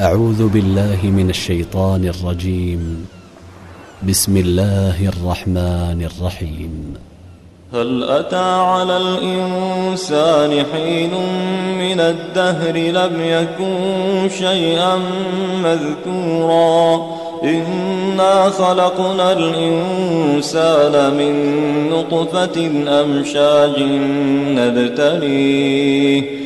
أعوذ بالله من الشيطان الرجيم. بسم الله الرحمن الرحيم. هل أتى على الإنسان حين من الدهر لم يكن شيئا مذكورا؟ إنا خلقنا الإنسان من نطفة أمشاج نبتليه.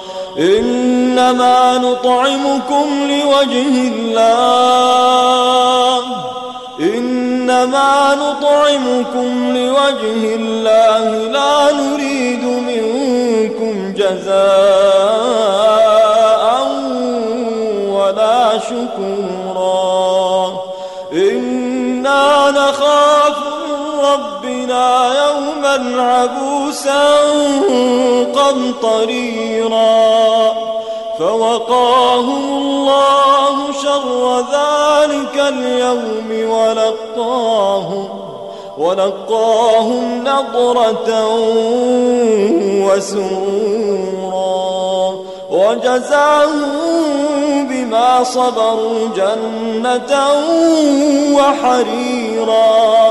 إنما نطعمكم لوجه الله. إنما نطعمكم لوجه الله. لا نريد منكم جزاء. يوما عبوسا قمطريرا فوقاهم الله شر ذلك اليوم ولقاهم ولقاهم نضرة وسرورا. وجزاهم بما صبروا جنة وحريرا.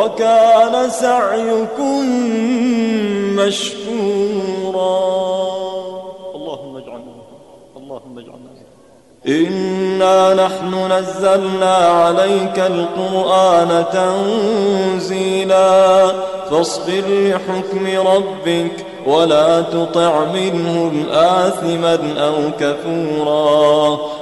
وكان سعيكم مشكورا. اللهم اجعلنا اللهم اجعلنا إنا نحن نزلنا عليك القرآن تنزيلا. فاصبر لحكم ربك ولا تطع منهم آثما أو كفورا.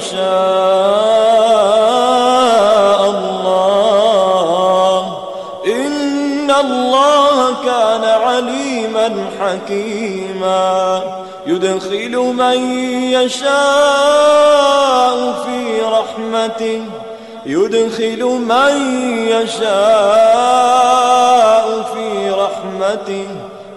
يشاء الله. إن الله كان عليما حكيما. يدخل من يشاء في رحمته. يدخل من يشاء في رحمته.